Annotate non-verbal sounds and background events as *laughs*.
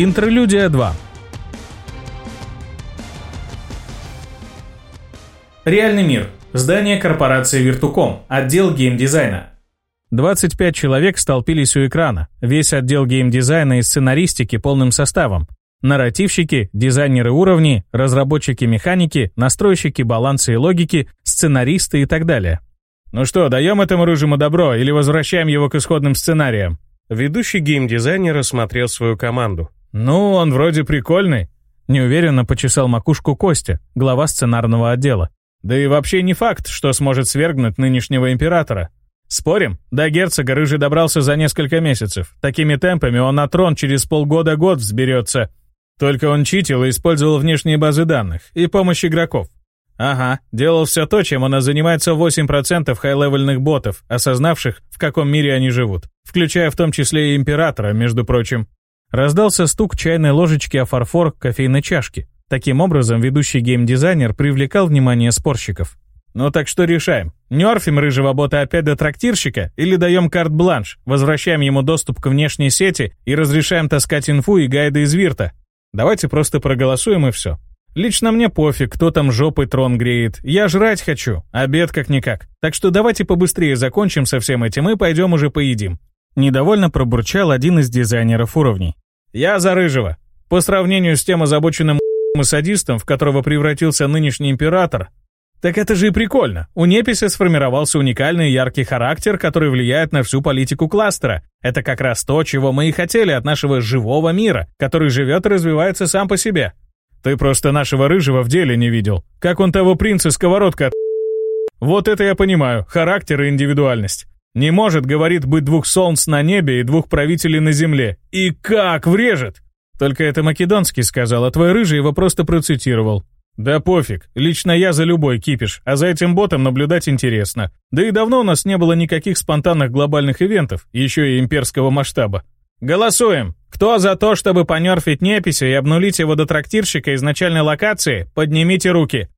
Интерлюдия 2 Реальный мир. Здание корпорации Виртуком. Отдел геймдизайна. 25 человек столпились у экрана. Весь отдел геймдизайна и сценаристики полным составом. Нарративщики, дизайнеры уровней, разработчики механики, настройщики баланса и логики, сценаристы и так далее. Ну что, даем этому рыжему добро или возвращаем его к исходным сценариям? Ведущий геймдизайнер осмотрел свою команду. «Ну, он вроде прикольный», — неуверенно почесал макушку Костя, глава сценарного отдела. «Да и вообще не факт, что сможет свергнуть нынешнего императора. Спорим, до герцога Рыжий добрался за несколько месяцев. Такими темпами он на трон через полгода-год взберется. Только он читил и использовал внешние базы данных и помощь игроков. Ага, делал все то, чем она занимается 8% хай-левельных ботов, осознавших, в каком мире они живут, включая в том числе и Императора, между прочим. Раздался стук чайной ложечки о фарфор кофейной чашки. Таким образом, ведущий геймдизайнер привлекал внимание спорщиков. «Ну так что решаем? нёрфим рыжего бота опять до трактирщика или даем карт-бланш, возвращаем ему доступ к внешней сети и разрешаем таскать инфу и гайды из Вирта? Давайте просто проголосуем и все». Лично мне пофиг, кто там жопы трон греет. Я жрать хочу, обед как-никак. Так что давайте побыстрее закончим со всем этим и пойдем уже поедим. Недовольно пробурчал один из дизайнеров уровней. «Я за Рыжего. По сравнению с тем озабоченным *laughs* и садистом, в которого превратился нынешний император, так это же и прикольно. У Неписи сформировался уникальный яркий характер, который влияет на всю политику кластера. Это как раз то, чего мы и хотели от нашего живого мира, который живет и развивается сам по себе. Ты просто нашего рыжего в деле не видел. Как он того принца сковородка от... Вот это я понимаю, характер и индивидуальность. Не может, говорит, быть двух солнц на небе и двух правителей на земле. И как врежет! Только это Македонский сказал, а твой рыжий его просто процитировал. Да пофиг, лично я за любой кипиш, а за этим ботом наблюдать интересно. Да и давно у нас не было никаких спонтанных глобальных ивентов, еще и имперского масштаба. Голосуем! Кто за то, чтобы понерфить неписи и обнулить его до трактирщика изначальной локации, поднимите руки.